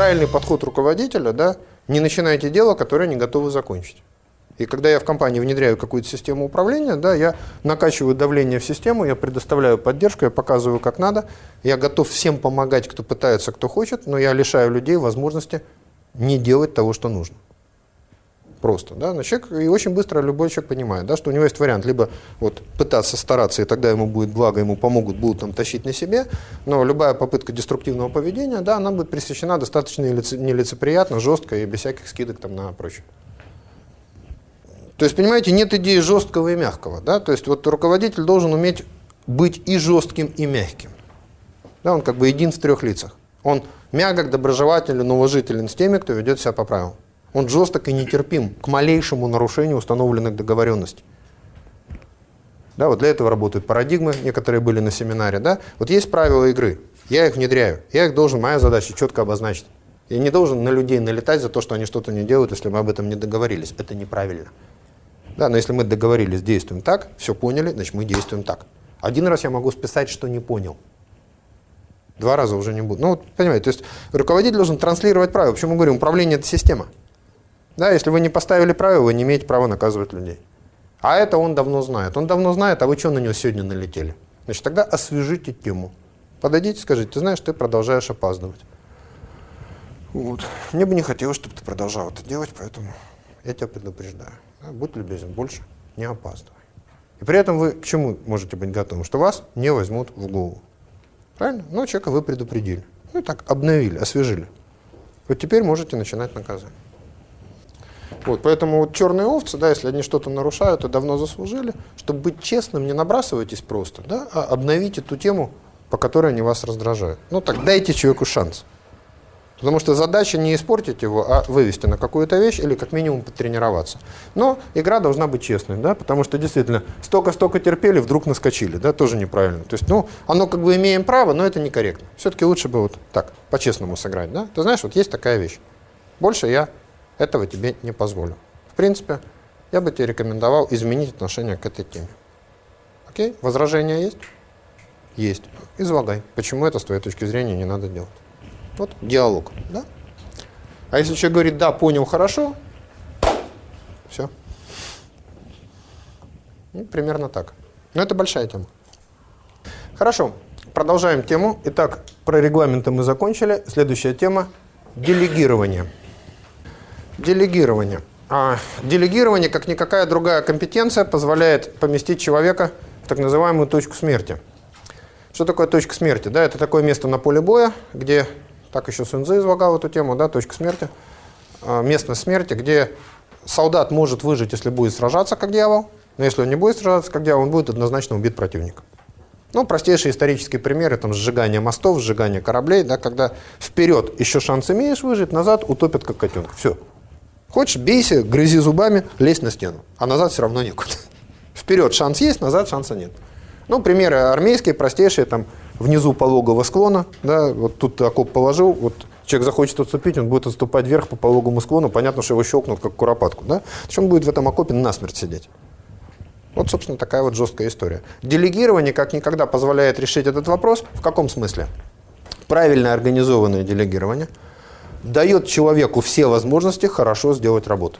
правильный подход руководителя, да, не начинайте дело, которое не готовы закончить. И когда я в компании внедряю какую-то систему управления, да, я накачиваю давление в систему, я предоставляю поддержку, я показываю, как надо, я готов всем помогать, кто пытается, кто хочет, но я лишаю людей возможности не делать того, что нужно. Просто, да, но человек, и очень быстро любой человек понимает, да, что у него есть вариант, либо вот пытаться стараться, и тогда ему будет благо, ему помогут, будут там тащить на себе, но любая попытка деструктивного поведения, да, она будет пресечена достаточно нелицеприятно, жестко и без всяких скидок там на прочее. То есть, понимаете, нет идеи жесткого и мягкого. Да? То есть, вот руководитель должен уметь быть и жестким, и мягким. Да, он как бы един в трех лицах. Он мягок, доброжелателен, уважителен с теми, кто ведет себя по правилам. Он жесток и нетерпим к малейшему нарушению установленных договоренностей. Да, вот для этого работают парадигмы, некоторые были на семинаре. Да? Вот есть правила игры, я их внедряю, я их должен, моя задача четко обозначить. Я не должен на людей налетать за то, что они что-то не делают, если мы об этом не договорились. Это неправильно. Да, но если мы договорились, действуем так, все поняли, значит мы действуем так. Один раз я могу списать, что не понял. Два раза уже не буду. Ну, вот, понимаете, то есть руководитель должен транслировать правила. Почему мы говорим, управление – это система. Да, если вы не поставили правила, вы не имеете права наказывать людей. А это он давно знает. Он давно знает, а вы что на него сегодня налетели? Значит, тогда освежите тему. Подойдите, скажите, ты знаешь, ты продолжаешь опаздывать. Вот. Мне бы не хотелось, чтобы ты продолжал это делать, поэтому я тебя предупреждаю. Да, будь любезен, больше не опаздывай. И при этом вы к чему можете быть готовы? Что вас не возьмут в голову. Правильно? Ну, человека вы предупредили. Ну, так, обновили, освежили. Вот теперь можете начинать наказание. Вот, поэтому вот черные овцы, да, если они что-то нарушают, то давно заслужили. Чтобы быть честным, не набрасывайтесь просто, да, а обновите ту тему, по которой они вас раздражают. Ну так, дайте человеку шанс. Потому что задача не испортить его, а вывести на какую-то вещь или как минимум потренироваться. Но игра должна быть честной, да, потому что действительно столько-столько терпели, вдруг наскочили, да, тоже неправильно. То есть, ну, оно как бы имеем право, но это некорректно. Все-таки лучше бы вот так, по-честному сыграть, да. Ты знаешь, вот есть такая вещь. Больше я этого тебе не позволю. В принципе, я бы тебе рекомендовал изменить отношение к этой теме. Окей? Возражения есть? Есть. Излагай. Почему это с твоей точки зрения не надо делать? Вот диалог. Да? А если человек говорит, да, понял, хорошо, все. Ну, примерно так. Но это большая тема. Хорошо, продолжаем тему. Итак, про регламенты мы закончили. Следующая тема – делегирование. Делегирование. А, делегирование, как никакая другая компетенция, позволяет поместить человека в так называемую точку смерти. Что такое точка смерти? Да, это такое место на поле боя, где так еще Сунзы излагал эту тему, да, точка смерти, а, местность смерти, где солдат может выжить, если будет сражаться как дьявол, но если он не будет сражаться как дьявол, он будет однозначно убит противником. Ну, простейшие исторические примеры, там, сжигание мостов, сжигание кораблей, да, когда вперед еще шанс имеешь выжить, назад утопят как котенка. Все. Хочешь, бейся, грызи зубами, лезь на стену, а назад все равно некуда. Вперед шанс есть, назад шанса нет. Ну, примеры армейские, простейшие, там, внизу пологого склона, да, вот тут окоп положил, вот человек захочет отступить, он будет отступать вверх по пологому склону, понятно, что его щелкнут как куропатку, да, то он будет в этом окопе насмерть сидеть. Вот, собственно, такая вот жесткая история. Делегирование как никогда позволяет решить этот вопрос. В каком смысле? Правильно организованное делегирование дает человеку все возможности хорошо сделать работу.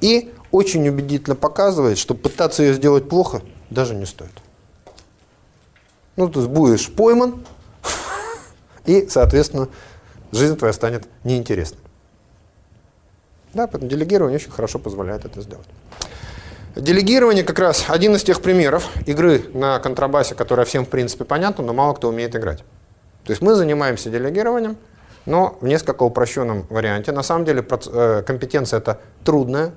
И очень убедительно показывает, что пытаться ее сделать плохо даже не стоит. Ну, то есть будешь пойман, и, соответственно, жизнь твоя станет неинтересной. Да, поэтому делегирование очень хорошо позволяет это сделать. Делегирование как раз один из тех примеров игры на контрабасе, которая всем в принципе понятна, но мало кто умеет играть. То есть мы занимаемся делегированием, но в несколько упрощенном варианте. На самом деле э, компетенция это трудная,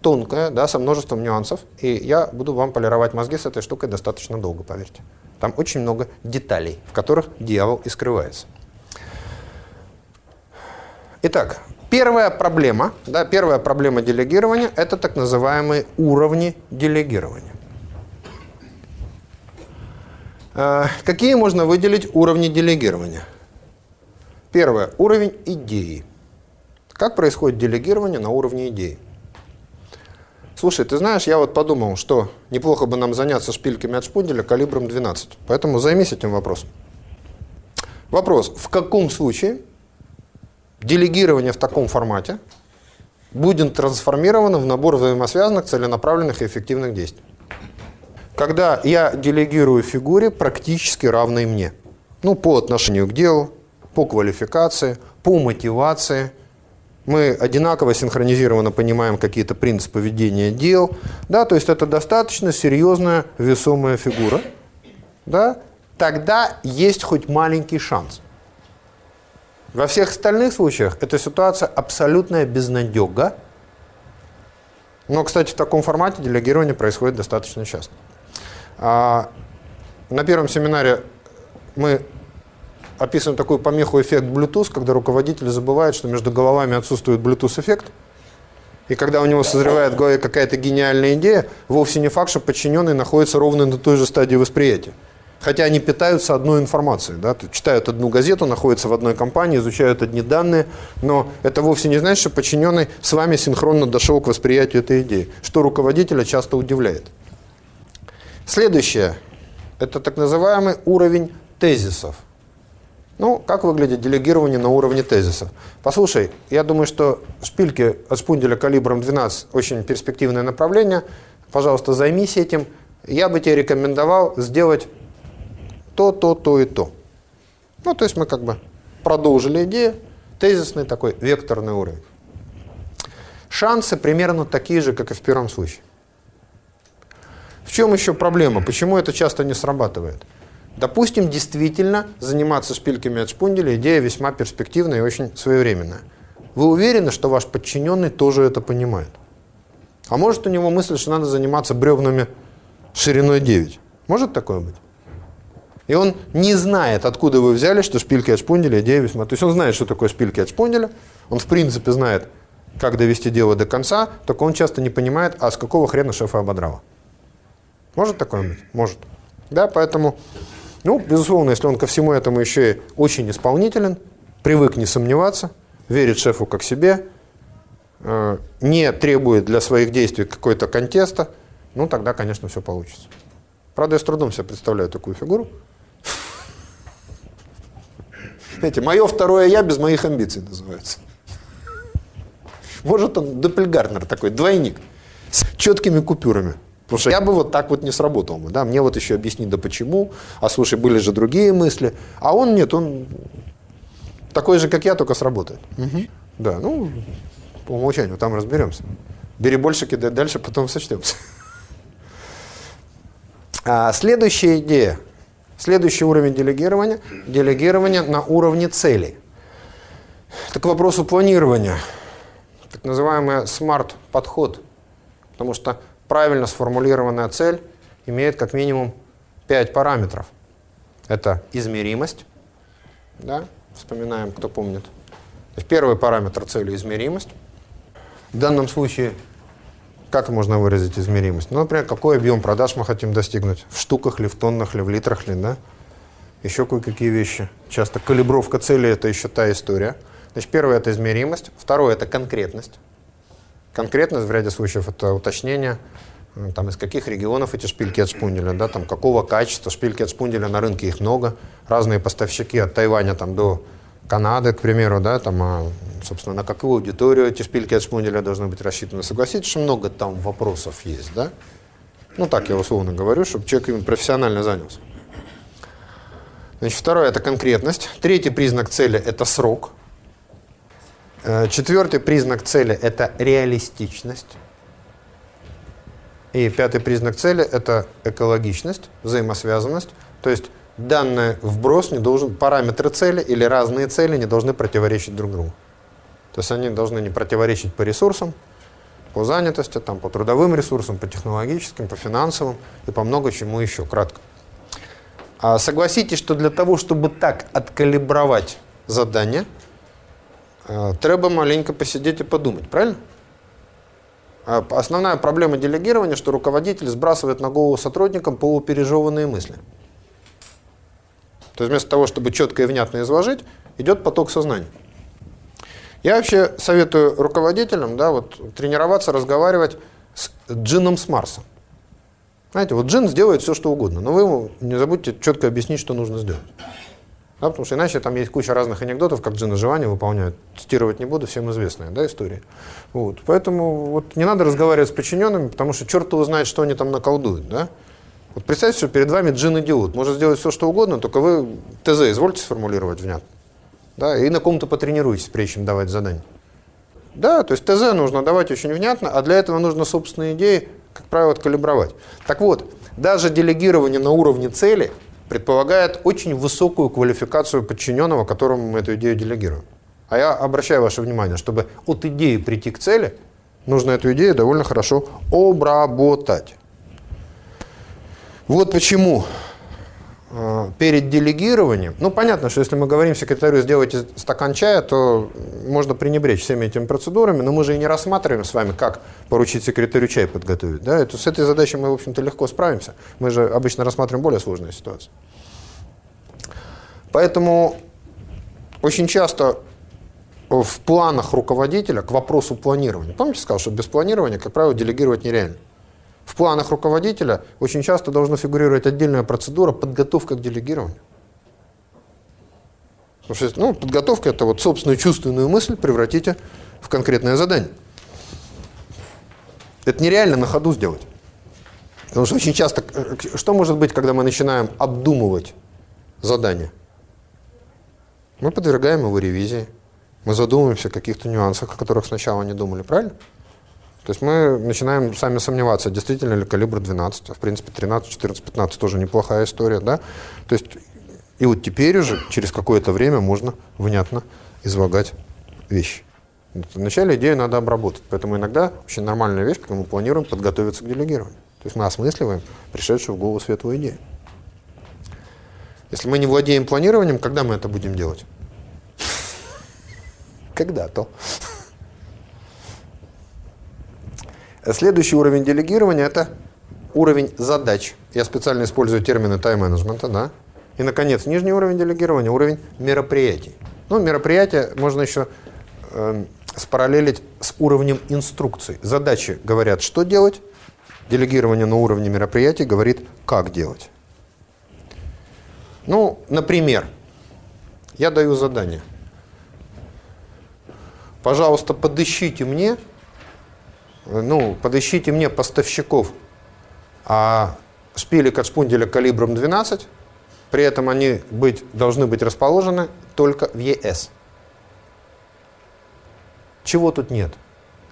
тонкая, да, со множеством нюансов, и я буду вам полировать мозги с этой штукой достаточно долго, поверьте. Там очень много деталей, в которых дьявол и скрывается. Итак, первая проблема, да, первая проблема делегирования – это так называемые уровни делегирования. Э, какие можно выделить уровни делегирования? Первое – уровень идеи. Как происходит делегирование на уровне идеи? Слушай, ты знаешь, я вот подумал, что неплохо бы нам заняться шпильками от шпунделя калибром 12. Поэтому займись этим вопросом. Вопрос. В каком случае делегирование в таком формате будет трансформировано в набор взаимосвязанных, целенаправленных и эффективных действий. Когда я делегирую фигуре практически равной мне. Ну, по отношению к делу, по квалификации, по мотивации. Мы одинаково синхронизированно понимаем какие-то принципы ведения дел. Да, то есть это достаточно серьезная весомая фигура. Да, тогда есть хоть маленький шанс. Во всех остальных случаях эта ситуация абсолютная безнадега. Но, кстати, в таком формате делегирование происходит достаточно часто. А, на первом семинаре мы описываем такую помеху эффект Bluetooth, когда руководитель забывает, что между головами отсутствует Bluetooth-эффект. И когда у него созревает в голове какая-то гениальная идея, вовсе не факт, что подчиненный находится ровно на той же стадии восприятия хотя они питаются одной информацией. Да? Читают одну газету, находятся в одной компании, изучают одни данные, но это вовсе не значит, что подчиненный с вами синхронно дошел к восприятию этой идеи, что руководителя часто удивляет. Следующее – это так называемый уровень тезисов. Ну, как выглядит делегирование на уровне тезисов? Послушай, я думаю, что шпильки от шпунделя калибром 12 очень перспективное направление. Пожалуйста, займись этим. Я бы тебе рекомендовал сделать то, то, то и то. Ну, то есть мы как бы продолжили идею, тезисный такой векторный уровень. Шансы примерно такие же, как и в первом случае. В чем еще проблема? Почему это часто не срабатывает? Допустим, действительно заниматься шпильками от шпунделя идея весьма перспективная и очень своевременная. Вы уверены, что ваш подчиненный тоже это понимает? А может у него мысль, что надо заниматься бревнами шириной 9? Может такое быть? И он не знает, откуда вы взяли, что шпильки от шпунделя идея весьма... То есть он знает, что такое шпильки от шпунделя, он в принципе знает, как довести дело до конца, только он часто не понимает, а с какого хрена шефа ободрала. Может такое быть? Может. Да, поэтому, ну, безусловно, если он ко всему этому еще и очень исполнителен, привык не сомневаться, верит шефу как себе, э, не требует для своих действий какой-то контеста, ну, тогда, конечно, все получится. Правда, я с трудом себе представляю такую фигуру. Знаете, мое второе я без моих амбиций называется. Может он Доппельгарнер такой, двойник, с четкими купюрами. Потому что я бы вот так вот не сработал бы. Да? Мне вот еще объяснить, да почему. А слушай, были же другие мысли. А он нет, он такой же, как я, только сработает. Угу. Да, ну, по умолчанию, там разберемся. Бери больше, кидай дальше, потом сочтемся. А следующая идея – Следующий уровень делегирования – делегирование на уровне целей. Это к вопросу планирования. Так называемый смарт-подход. Потому что правильно сформулированная цель имеет как минимум 5 параметров. Это измеримость. Да? Вспоминаем, кто помнит. первый параметр цели – измеримость. В данном случае как можно выразить измеримость? Ну, например, какой объем продаж мы хотим достигнуть? В штуках ли, в тоннах ли, в литрах ли, да? Еще кое-какие вещи. Часто калибровка цели – это еще та история. Значит, первое – это измеримость. Второе – это конкретность. Конкретность в ряде случаев – это уточнение, там, из каких регионов эти шпильки от шпунделя, да, там, какого качества. Шпильки от шпунделя на рынке их много. Разные поставщики от Тайваня там, до Канады, к примеру, да, там, а, собственно, на какую аудиторию эти шпильки от шпунделя должны быть рассчитаны. Согласитесь, что много там вопросов есть, да? Ну, так я условно говорю, чтобы человек им профессионально занялся. Значит, второе – это конкретность. Третий признак цели – это срок. Э, четвертый признак цели – это реалистичность. И пятый признак цели – это экологичность, взаимосвязанность. То есть данный вброс не должен, параметры цели или разные цели не должны противоречить друг другу. То есть они должны не противоречить по ресурсам, по занятости, там, по трудовым ресурсам, по технологическим, по финансовым и по много чему еще, кратко. А согласитесь, что для того, чтобы так откалибровать задание, треба маленько посидеть и подумать, правильно? А основная проблема делегирования, что руководитель сбрасывает на голову сотрудникам полупережеванные мысли. То есть вместо того, чтобы четко и внятно изложить, идет поток сознания. Я вообще советую руководителям да, вот, тренироваться, разговаривать с джином с Марса. Знаете, вот джин сделает все, что угодно, но вы ему не забудьте четко объяснить, что нужно сделать. Да, потому что иначе там есть куча разных анекдотов, как Джина Живани выполняют. Цитировать не буду, всем известная да, история. Вот. Поэтому вот не надо разговаривать с подчиненными, потому что черт его знает, что они там наколдуют. Да? Вот представьте, что перед вами джин-идиот. Может сделать все, что угодно, только вы ТЗ извольте сформулировать внятно. Да, и на ком-то потренируйтесь, прежде чем давать задание. Да, то есть ТЗ нужно давать очень внятно, а для этого нужно собственные идеи, как правило, откалибровать. Так вот, даже делегирование на уровне цели – предполагает очень высокую квалификацию подчиненного, которому мы эту идею делегируем. А я обращаю ваше внимание, чтобы от идеи прийти к цели, нужно эту идею довольно хорошо обработать. Вот почему перед делегированием, ну понятно, что если мы говорим секретарю сделайте стакан чая, то можно пренебречь всеми этими процедурами, но мы же и не рассматриваем с вами, как поручить секретарю чай подготовить. Да? Это, с этой задачей мы, в общем-то, легко справимся. Мы же обычно рассматриваем более сложные ситуации. Поэтому очень часто в планах руководителя к вопросу планирования. Помните, сказал, что без планирования, как правило, делегировать нереально. В планах руководителя очень часто должна фигурировать отдельная процедура подготовка к делегированию. Потому что ну, подготовка – это вот собственную чувственную мысль превратите в конкретное задание. Это нереально на ходу сделать. Потому что очень часто, что может быть, когда мы начинаем обдумывать задание? Мы подвергаем его ревизии. Мы задумываемся о каких-то нюансах, о которых сначала не думали, правильно? То есть мы начинаем сами сомневаться, действительно ли калибр 12, а в принципе 13, 14, 15 тоже неплохая история, да? То есть и вот теперь уже через какое-то время можно внятно излагать вещи. Вначале идею надо обработать, поэтому иногда очень нормальная вещь, когда мы планируем подготовиться к делегированию. То есть мы осмысливаем пришедшую в голову светлую идею. Если мы не владеем планированием, когда мы это будем делать? Когда-то. Следующий уровень делегирования – это уровень задач. Я специально использую термины тайм-менеджмента, да. И, наконец, нижний уровень делегирования – уровень мероприятий. Ну, мероприятия можно еще э, спараллелить с уровнем инструкций. Задачи говорят, что делать, делегирование на уровне мероприятий говорит, как делать. Ну, например, я даю задание. Пожалуйста, подыщите мне, ну, подыщите мне поставщиков а шпилек от шпунделя калибром 12, при этом они быть, должны быть расположены только в ЕС. Чего тут нет?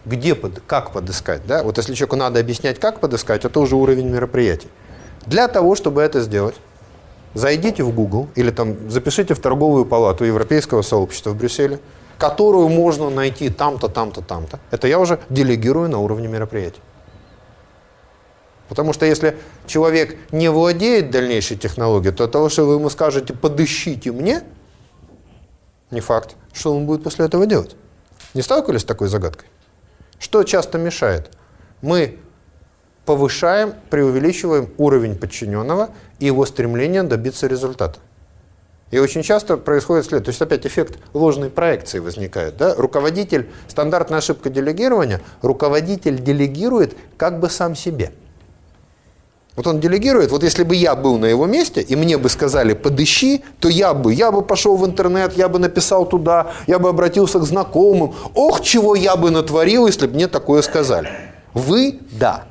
Где, под, как подыскать? Да? Вот если человеку надо объяснять, как подыскать, это уже уровень мероприятий. Для того, чтобы это сделать, Зайдите в Google или там запишите в торговую палату Европейского сообщества в Брюсселе, которую можно найти там-то, там-то, там-то. Это я уже делегирую на уровне мероприятий. Потому что если человек не владеет дальнейшей технологией, то того, что вы ему скажете «подыщите мне», не факт, что он будет после этого делать. Не сталкивались с такой загадкой? Что часто мешает? Мы повышаем, преувеличиваем уровень подчиненного и его стремление добиться результата. И очень часто происходит следующее. То есть опять эффект ложной проекции возникает. Да? Руководитель, стандартная ошибка делегирования, руководитель делегирует как бы сам себе. Вот он делегирует, вот если бы я был на его месте, и мне бы сказали, подыщи, то я бы, я бы пошел в интернет, я бы написал туда, я бы обратился к знакомым. Ох, чего я бы натворил, если бы мне такое сказали. Вы – да.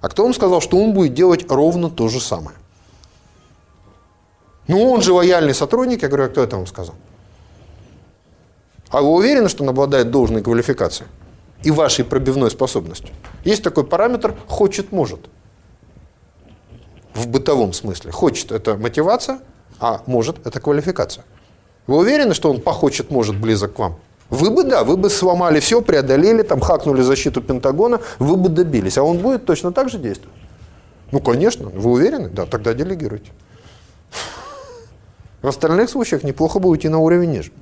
А кто вам сказал, что он будет делать ровно то же самое? Ну, он же лояльный сотрудник. Я говорю, а кто это вам сказал? А вы уверены, что он обладает должной квалификацией и вашей пробивной способностью? Есть такой параметр «хочет, может». В бытовом смысле. Хочет – это мотивация, а может – это квалификация. Вы уверены, что он похочет, может близок к вам? Вы бы, да, вы бы сломали все, преодолели, там, хакнули защиту Пентагона, вы бы добились. А он будет точно так же действовать? Ну, конечно. Вы уверены? Да, тогда делегируйте. В остальных случаях неплохо бы уйти на уровень ниже.